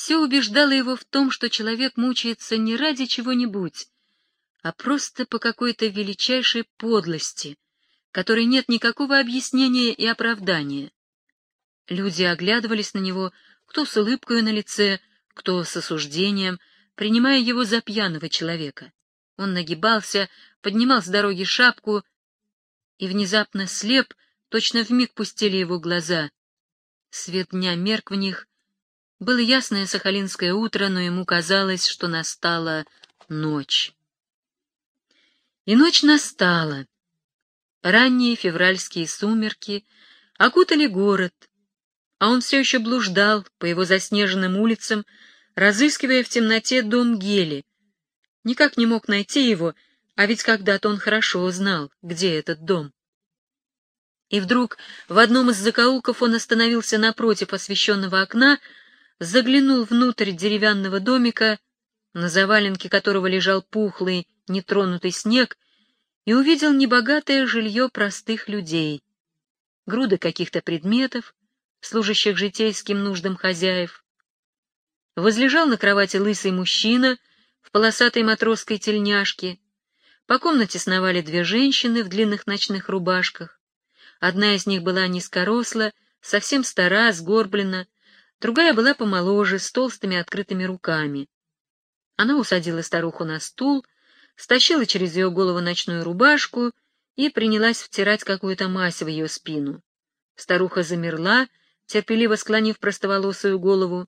все убеждало его в том, что человек мучается не ради чего-нибудь, а просто по какой-то величайшей подлости, которой нет никакого объяснения и оправдания. Люди оглядывались на него, кто с улыбкой на лице, кто с осуждением, принимая его за пьяного человека. Он нагибался, поднимал с дороги шапку и внезапно слеп, точно вмиг пустили его глаза. Свет дня мерк в них. Было ясное сахалинское утро, но ему казалось, что настала ночь. И ночь настала. Ранние февральские сумерки окутали город, а он все еще блуждал по его заснеженным улицам, разыскивая в темноте дом Гели. Никак не мог найти его, а ведь когда-то он хорошо знал, где этот дом. И вдруг в одном из закоулков он остановился напротив освещенного окна, заглянул внутрь деревянного домика, на заваленке которого лежал пухлый, нетронутый снег, и увидел небогатое жилье простых людей. Груды каких-то предметов, служащих житейским нуждам хозяев. Возлежал на кровати лысый мужчина в полосатой матросской тельняшке. По комнате сновали две женщины в длинных ночных рубашках. Одна из них была низкоросла, совсем стара, сгорблена, другая была помоложе, с толстыми открытыми руками. Она усадила старуху на стул, стащила через ее голову ночную рубашку и принялась втирать какую-то мазь в ее спину. Старуха замерла, терпеливо склонив простоволосую голову.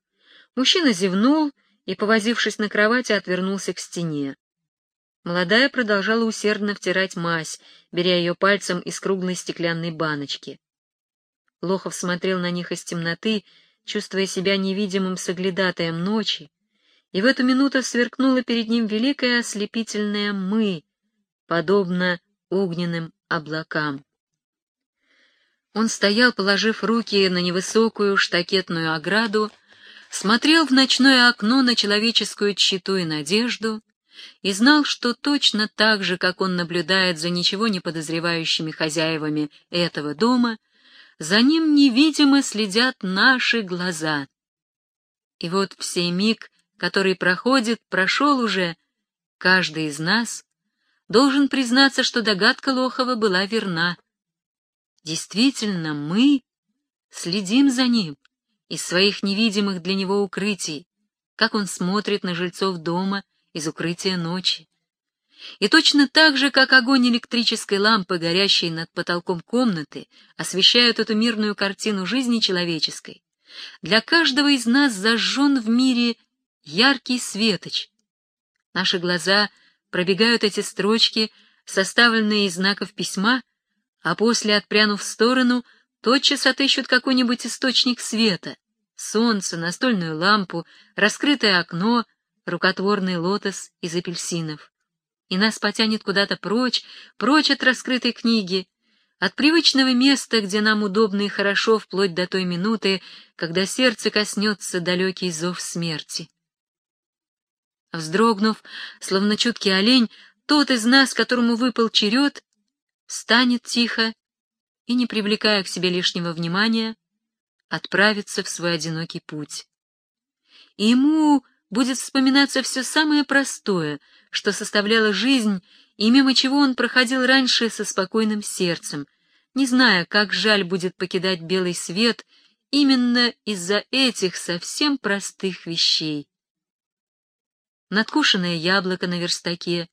Мужчина зевнул и, повозившись на кровати, отвернулся к стене. Молодая продолжала усердно втирать мазь, беря ее пальцем из круглой стеклянной баночки. Лохов смотрел на них из темноты, чувствуя себя невидимым соглядатаем ночи, и в эту минуту сверкнуло перед ним великое ослепительное «мы», подобно огненным облакам. Он стоял, положив руки на невысокую штакетную ограду, смотрел в ночное окно на человеческую тщету и надежду, и знал, что точно так же, как он наблюдает за ничего не подозревающими хозяевами этого дома, за ним невидимо следят наши глаза. И вот в сей миг, который проходит, прошел уже, каждый из нас должен признаться, что догадка Лохова была верна. Действительно, мы следим за ним из своих невидимых для него укрытий, как он смотрит на жильцов дома из укрытия ночи. И точно так же, как огонь электрической лампы, горящей над потолком комнаты, освещают эту мирную картину жизни человеческой, для каждого из нас зажжен в мире яркий светоч. Наши глаза пробегают эти строчки, составленные из знаков письма, а после, отпрянув в сторону, тотчас отыщут какой-нибудь источник света — солнце, настольную лампу, раскрытое окно, рукотворный лотос из апельсинов. И нас потянет куда-то прочь, прочь от раскрытой книги, от привычного места, где нам удобно и хорошо вплоть до той минуты, когда сердце коснется далекий зов смерти. Вздрогнув, словно чуткий олень, тот из нас, которому выпал черед, станет тихо и, не привлекая к себе лишнего внимания, отправится в свой одинокий путь. И ему будет вспоминаться все самое простое, что составляло жизнь, и мимо чего он проходил раньше со спокойным сердцем, не зная, как жаль будет покидать белый свет именно из-за этих совсем простых вещей. Надкушенное яблоко на верстаке,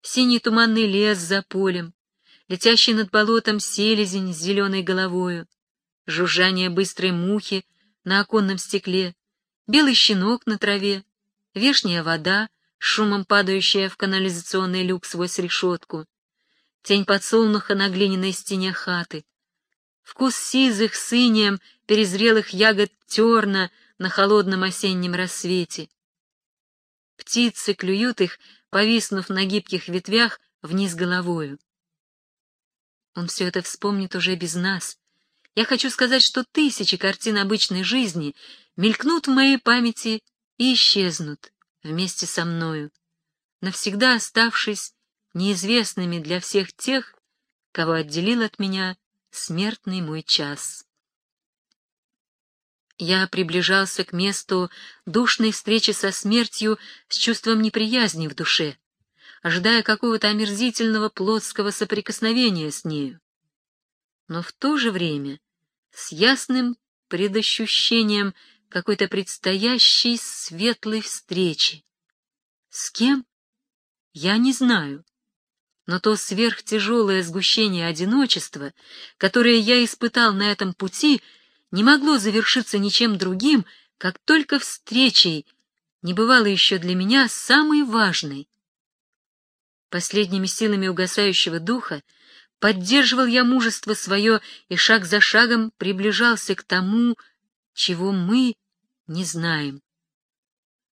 синий туманный лес за полем, летящий над болотом селезень с зеленой головою, жужжание быстрой мухи на оконном стекле, белый щенок на траве, вешняя вода, шумом падающая в канализационный люк сквозь решетку, тень подсолнуха на глиняной стене хаты, вкус сизых с перезрелых ягод терна на холодном осеннем рассвете. Птицы клюют их, повиснув на гибких ветвях вниз головою. Он все это вспомнит уже без нас. Я хочу сказать, что тысячи картин обычной жизни мелькнут в моей памяти и исчезнут вместе со мною, навсегда оставшись неизвестными для всех тех, кого отделил от меня смертный мой час. Я приближался к месту душной встречи со смертью с чувством неприязни в душе, ожидая какого-то омерзительного плотского соприкосновения с нею. Но в то же время с ясным предощущением какой-то предстоящей светлой встречи. С кем? Я не знаю. Но то сверхтяжелое сгущение одиночества, которое я испытал на этом пути, — не могло завершиться ничем другим, как только встречей, не бывало еще для меня самой важной. Последними силами угасающего духа поддерживал я мужество свое и шаг за шагом приближался к тому, чего мы не знаем.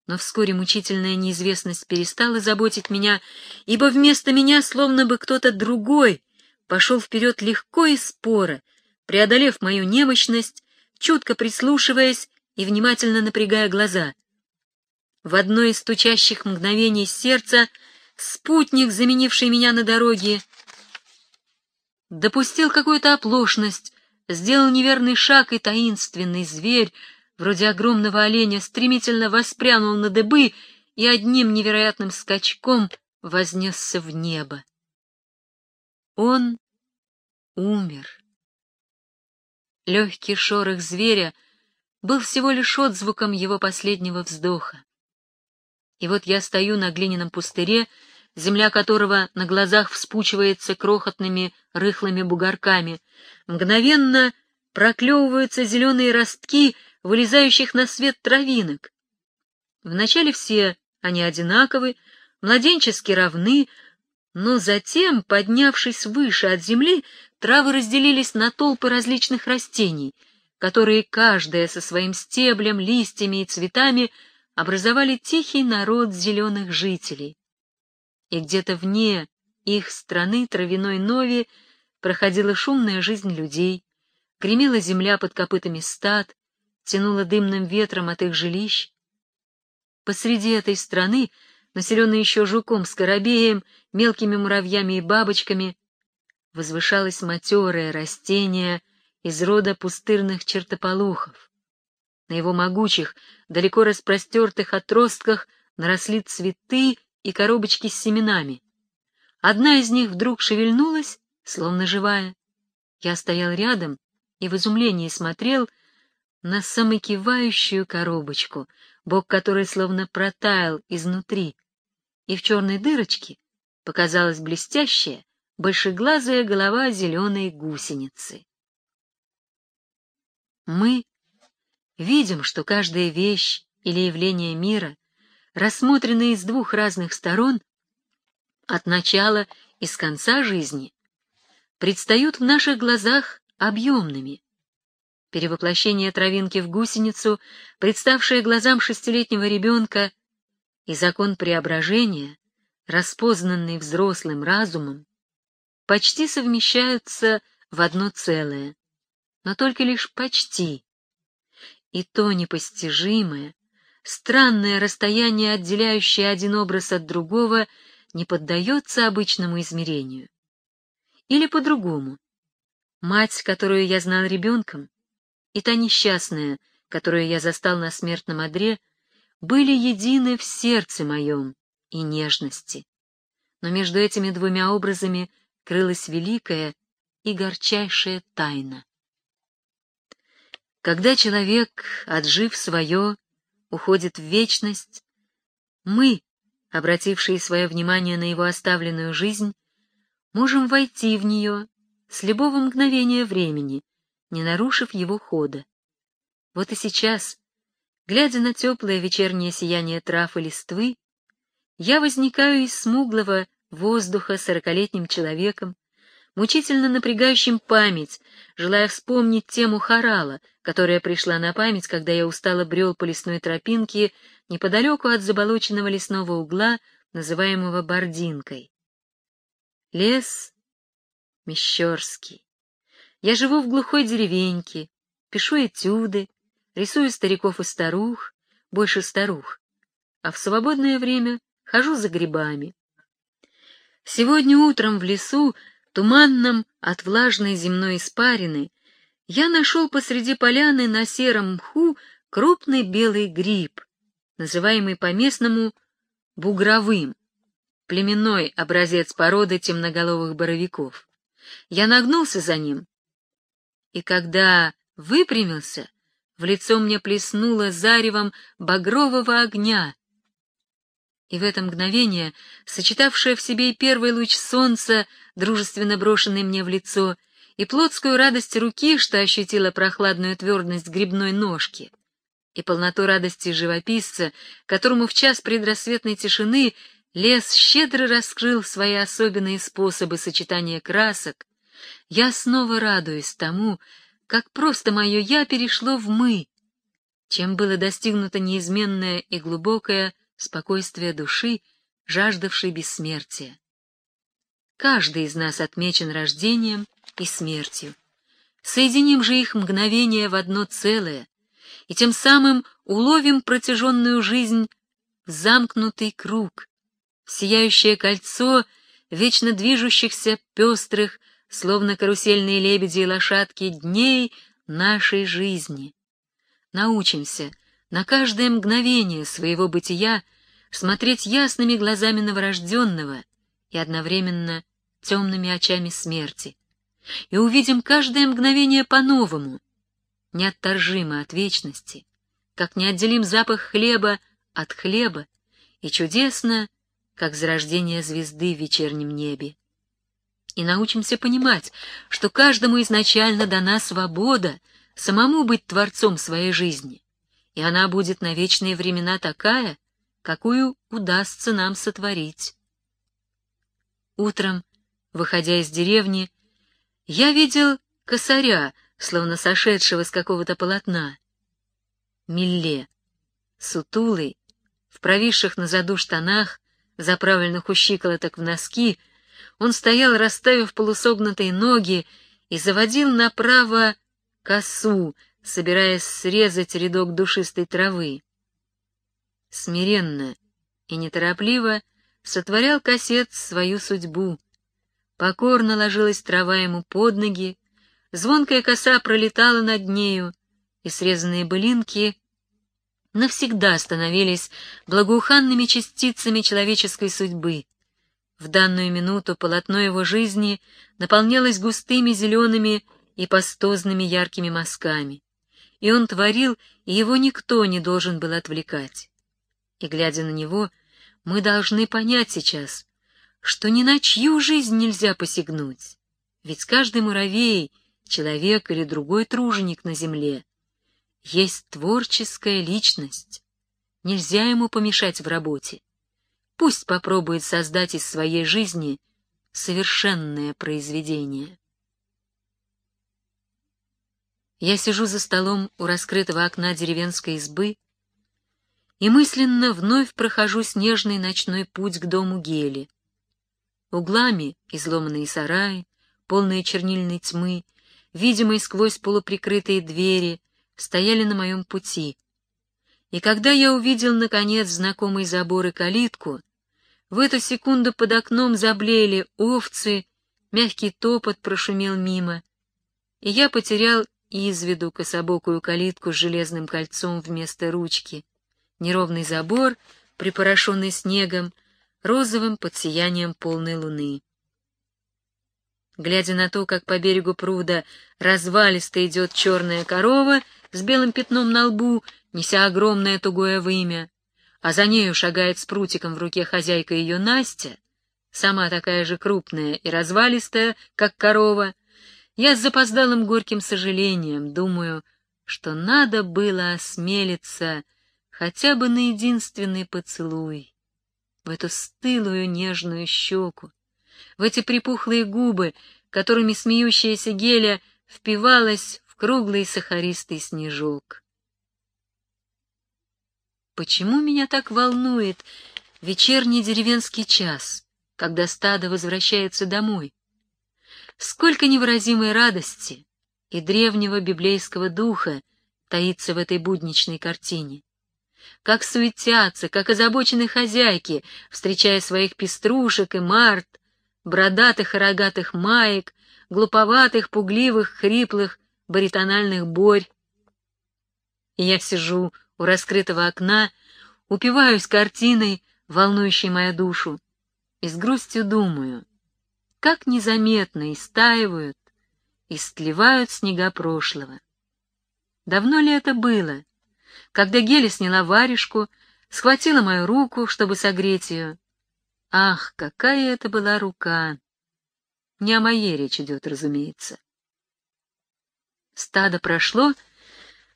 Но вскоре мучительная неизвестность перестала заботить меня, ибо вместо меня словно бы кто-то другой пошел вперед легко и споро, преодолев мою немощность чутко прислушиваясь и внимательно напрягая глаза. В одно из стучащих мгновений сердца спутник, заменивший меня на дороге, допустил какую-то оплошность, сделал неверный шаг, и таинственный зверь, вроде огромного оленя, стремительно воспрянул на дыбы и одним невероятным скачком вознесся в небо. Он умер. Легкий шорох зверя был всего лишь отзвуком его последнего вздоха. И вот я стою на глиняном пустыре, земля которого на глазах вспучивается крохотными рыхлыми бугорками, мгновенно проклевываются зеленые ростки, вылезающих на свет травинок. Вначале все они одинаковы, младенчески равны, но затем, поднявшись выше от земли, травы разделились на толпы различных растений, которые, каждая со своим стеблем, листьями и цветами, образовали тихий народ зеленых жителей. И где-то вне их страны травяной нови проходила шумная жизнь людей, гремела земля под копытами стад, тянула дымным ветром от их жилищ. Посреди этой страны населенной еще жуком, скоробеем, мелкими муравьями и бабочками, возвышалось матерое растение из рода пустырных чертополохов. На его могучих, далеко распростертых отростках наросли цветы и коробочки с семенами. Одна из них вдруг шевельнулась, словно живая. Я стоял рядом и в изумлении смотрел на самокивающую коробочку, бок которой словно протаял изнутри, и в черной дырочке показалась блестящая, большеглазая голова зеленой гусеницы. Мы видим, что каждая вещь или явление мира, рассмотренные с двух разных сторон, от начала и с конца жизни, предстают в наших глазах объемными. Перевоплощение травинки в гусеницу, представшее глазам шестилетнего ребенка, и закон преображения, распознанный взрослым разумом, почти совмещаются в одно целое, но только лишь почти. И то непостижимое, странное расстояние, отделяющее один образ от другого, не поддается обычному измерению. Или по-другому. Мать, которую я знал ребенком, и та несчастная, которую я застал на смертном одре, были едины в сердце моем и нежности. Но между этими двумя образами крылась великая и горчайшая тайна. Когда человек, отжив свое, уходит в вечность, мы, обратившие свое внимание на его оставленную жизнь, можем войти в нее с любого мгновения времени, не нарушив его хода. Вот и сейчас, Глядя на теплое вечернее сияние трав и листвы, я возникаю из смуглого воздуха сорокалетним человеком, мучительно напрягающим память, желая вспомнить тему хорала, которая пришла на память, когда я устало брел по лесной тропинке неподалеку от заболоченного лесного угла, называемого Бординкой. Лес Мещерский. Я живу в глухой деревеньке, пишу этюды, рисую стариков и старух, больше старух, а в свободное время хожу за грибами. Сегодня утром в лесу, туманном от влажной земной испарины, я нашел посреди поляны на сером мху крупный белый гриб, называемый по-местному бугровым, племенной образец породы темноголовых боровиков. Я нагнулся за ним, и когда выпрямился, в лицо мне плеснуло заревом багрового огня, и в это мгновение, сочетавшее в себе и первый луч солнца, дружественно брошенный мне в лицо, и плотскую радость руки, что ощутила прохладную твердость грибной ножки, и полноту радости живописца, которому в час предрассветной тишины лес щедро раскрыл свои особенные способы сочетания красок, я снова радуюсь тому, как просто мое «я» перешло в «мы», чем было достигнуто неизменное и глубокое спокойствие души, жаждавшей бессмертия. Каждый из нас отмечен рождением и смертью. Соединим же их мгновение в одно целое, и тем самым уловим протяженную жизнь в замкнутый круг, в сияющее кольцо вечно движущихся пестрых, словно карусельные лебеди и лошадки дней нашей жизни. Научимся на каждое мгновение своего бытия смотреть ясными глазами новорожденного и одновременно темными очами смерти, и увидим каждое мгновение по-новому, неотторжимо от вечности, как не отделим запах хлеба от хлеба, и чудесно, как зарождение звезды в вечернем небе. И научимся понимать, что каждому изначально дана свобода самому быть творцом своей жизни, и она будет на вечные времена такая, какую удастся нам сотворить. Утром, выходя из деревни, я видел косаря, словно сошедшего с какого-то полотна. Милле, сутулый, в провисших на заду штанах, заправленных у щиколоток в носки, он стоял, расставив полусогнутые ноги, и заводил направо косу, собираясь срезать рядок душистой травы. Смиренно и неторопливо сотворял косец свою судьбу. Покорно ложилась трава ему под ноги, звонкая коса пролетала над нею, и срезанные былинки навсегда становились благоуханными частицами человеческой судьбы. В данную минуту полотно его жизни наполнялось густыми зелеными и пастозными яркими мазками, и он творил, и его никто не должен был отвлекать. И, глядя на него, мы должны понять сейчас, что ни на чью жизнь нельзя посягнуть, ведь каждый муравей, человек или другой труженик на земле есть творческая личность. Нельзя ему помешать в работе. Пусть попробует создать из своей жизни совершенное произведение. Я сижу за столом у раскрытого окна деревенской избы и мысленно вновь прохожу снежный ночной путь к дому Гели. Углами изломанные сараи, полные чернильной тьмы, видимые сквозь полуприкрытые двери, стояли на моем пути. И когда я увидел, наконец, знакомый забор и калитку, в эту секунду под окном заблеяли овцы, мягкий топот прошумел мимо, и я потерял из виду кособокую калитку с железным кольцом вместо ручки, неровный забор, припорошенный снегом, розовым под сиянием полной луны. Глядя на то, как по берегу пруда развалисто идет черная корова с белым пятном на лбу, неся огромное тугое вымя, а за нею шагает с прутиком в руке хозяйка ее Настя, сама такая же крупная и развалистая, как корова, я с запоздалым горьким сожалением думаю, что надо было осмелиться хотя бы на единственный поцелуй, в эту стылую нежную щеку, в эти припухлые губы, которыми смеющаяся геля впивалась в круглый сахаристый снежок. Почему меня так волнует вечерний деревенский час, когда стадо возвращается домой? Сколько невыразимой радости и древнего библейского духа таится в этой будничной картине. Как суетятся, как озабочены хозяйки, встречая своих пеструшек и март, бродатых и рогатых маек, глуповатых, пугливых, хриплых, баритональных борь. И я сижу у раскрытого окна, упиваюсь картиной, волнующей мою душу, и с грустью думаю, как незаметно истаивают, истлевают снега прошлого. Давно ли это было, когда Геля сняла варежку, схватила мою руку, чтобы согреть ее? Ах, какая это была рука! Не о моей речь идет, разумеется. Стадо прошло,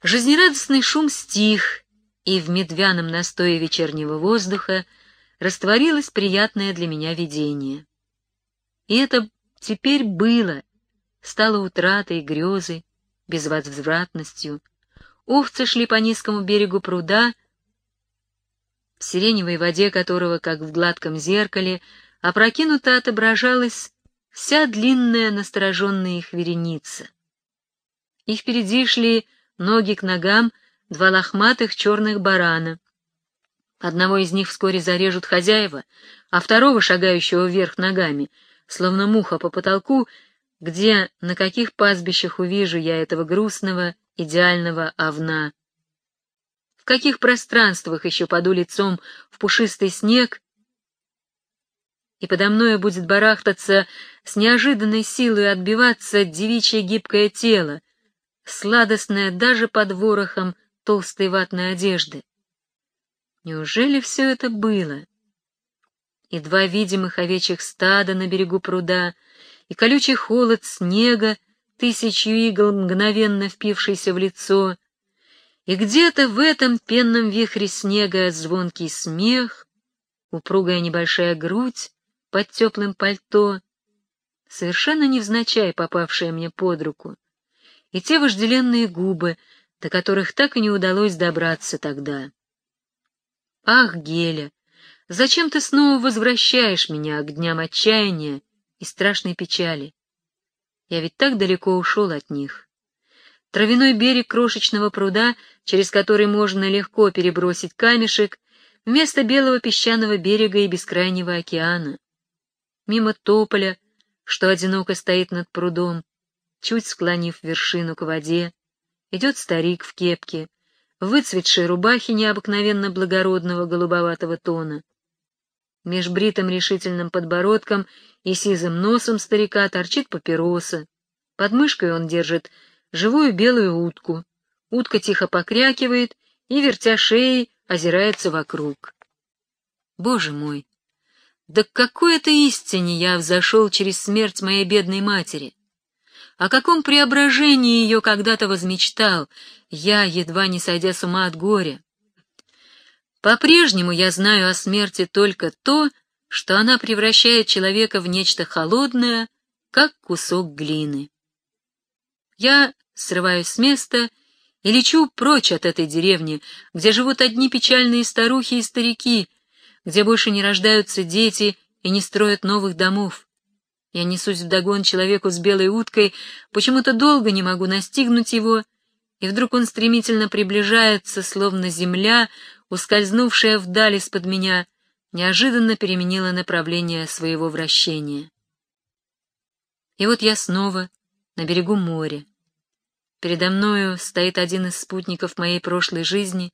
жизнерадостный шум стих, и в медвяном настое вечернего воздуха растворилось приятное для меня видение. И это теперь было, стало утратой, грезой, безвозвратностью. Овцы шли по низкому берегу пруда, в сиреневой воде которого, как в гладком зеркале, опрокинуто отображалась вся длинная настороженная их вереница. И впереди шли ноги к ногам два лохматых черных барана. Одного из них вскоре зарежут хозяева, а второго, шагающего вверх ногами, словно муха по потолку, где, на каких пастбищах увижу я этого грустного, идеального овна? В каких пространствах еще паду лицом в пушистый снег, и подо мною будет барахтаться с неожиданной силой отбиваться девичье гибкое тело, сладостное даже под ворохом толстой ватной одежды. Неужели все это было? И два видимых овечьих стада на берегу пруда, и колючий холод снега, тысячу игл, мгновенно впившийся в лицо, и где-то в этом пенном вихре снега звонкий смех, упругая небольшая грудь под теплым пальто, совершенно невзначай попавшая мне под руку, и те вожделенные губы, до которых так и не удалось добраться тогда. Ах, Геля, зачем ты снова возвращаешь меня к дням отчаяния и страшной печали? Я ведь так далеко ушел от них. Травяной берег крошечного пруда, через который можно легко перебросить камешек, вместо белого песчаного берега и бескрайнего океана. Мимо тополя, что одиноко стоит над прудом, чуть склонив вершину к воде, идет старик в кепке, выцветшей рубахе необыкновенно благородного голубоватого тона. Меж бритым решительным подбородком и сизым носом старика торчит папироса. Под мышкой он держит живую белую утку. Утка тихо покрякивает и, вертя шеей, озирается вокруг. Боже мой! Да к какой-то истине я взошел через смерть моей бедной матери! О каком преображении ее когда-то возмечтал, я, едва не сойдя с ума от горя. По-прежнему я знаю о смерти только то, что она превращает человека в нечто холодное, как кусок глины. Я срываюсь с места и лечу прочь от этой деревни, где живут одни печальные старухи и старики, где больше не рождаются дети и не строят новых домов. Я несусь вдогон человеку с белой уткой, почему-то долго не могу настигнуть его, и вдруг он стремительно приближается, словно земля, ускользнувшая вдаль из-под меня, неожиданно переменила направление своего вращения. И вот я снова на берегу моря. Передо мною стоит один из спутников моей прошлой жизни.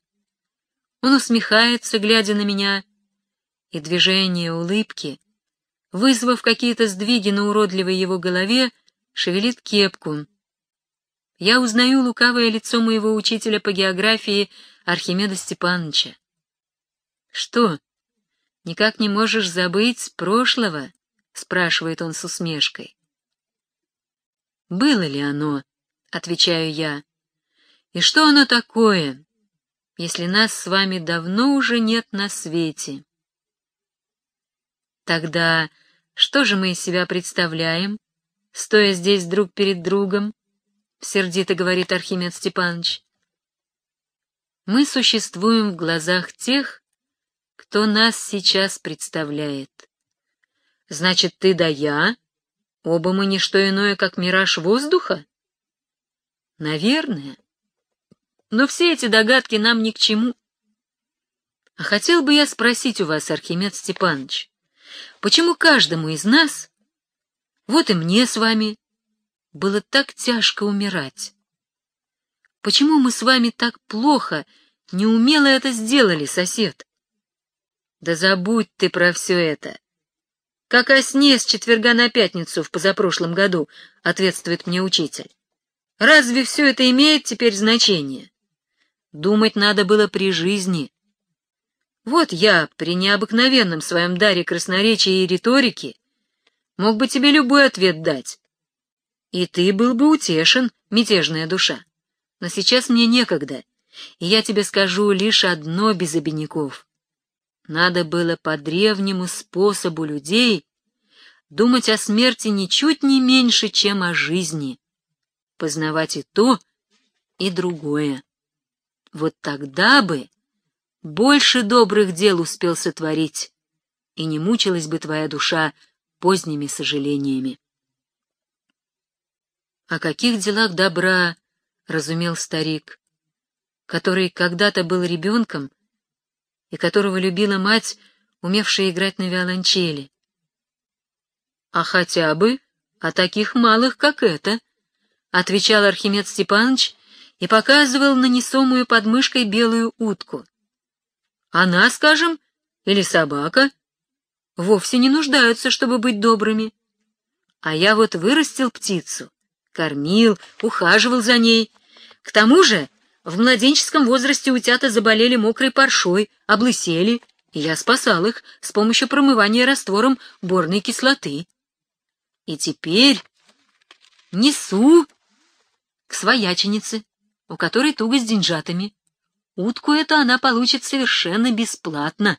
Он усмехается, глядя на меня, и движение улыбки — вызвав какие-то сдвиги на уродливой его голове, шевелит кепку. Я узнаю лукавое лицо моего учителя по географии Архимеда Степановича. «Что, никак не можешь забыть прошлого?» — спрашивает он с усмешкой. «Было ли оно?» — отвечаю я. «И что оно такое, если нас с вами давно уже нет на свете?» Тогда что же мы из себя представляем, стоя здесь друг перед другом? Сердито говорит Архимед Степанович. Мы существуем в глазах тех, кто нас сейчас представляет. Значит, ты да я, оба мы не что иное, как мираж воздуха? Наверное. Но все эти догадки нам ни к чему. А хотел бы я спросить у вас, Архимед Степанович, Почему каждому из нас, вот и мне с вами, было так тяжко умирать? Почему мы с вами так плохо, неумело это сделали, сосед? Да забудь ты про все это. Как о сне с четверга на пятницу в позапрошлом году, ответствует мне учитель. Разве все это имеет теперь значение? Думать надо было при жизни. Вот я, при необыкновенном своем даре красноречия и риторики, мог бы тебе любой ответ дать. И ты был бы утешен, мятежная душа. Но сейчас мне некогда, и я тебе скажу лишь одно без обиняков. Надо было по древнему способу людей думать о смерти ничуть не меньше, чем о жизни, познавать и то, и другое. Вот тогда бы больше добрых дел успел сотворить, и не мучилась бы твоя душа поздними сожалениями. О каких делах добра разумел старик, который когда-то был ребенком и которого любила мать, умевшая играть на виолончели. А хотя бы о таких малых, как это, отвечал Архимед Степанович и показывал на несомую под мышкой белую утку. Она, скажем, или собака, вовсе не нуждаются, чтобы быть добрыми. А я вот вырастил птицу, кормил, ухаживал за ней. К тому же в младенческом возрасте утята заболели мокрой паршой, облысели, и я спасал их с помощью промывания раствором борной кислоты. И теперь несу к свояченице, у которой туго с деньжатами. Утку эту она получит совершенно бесплатно.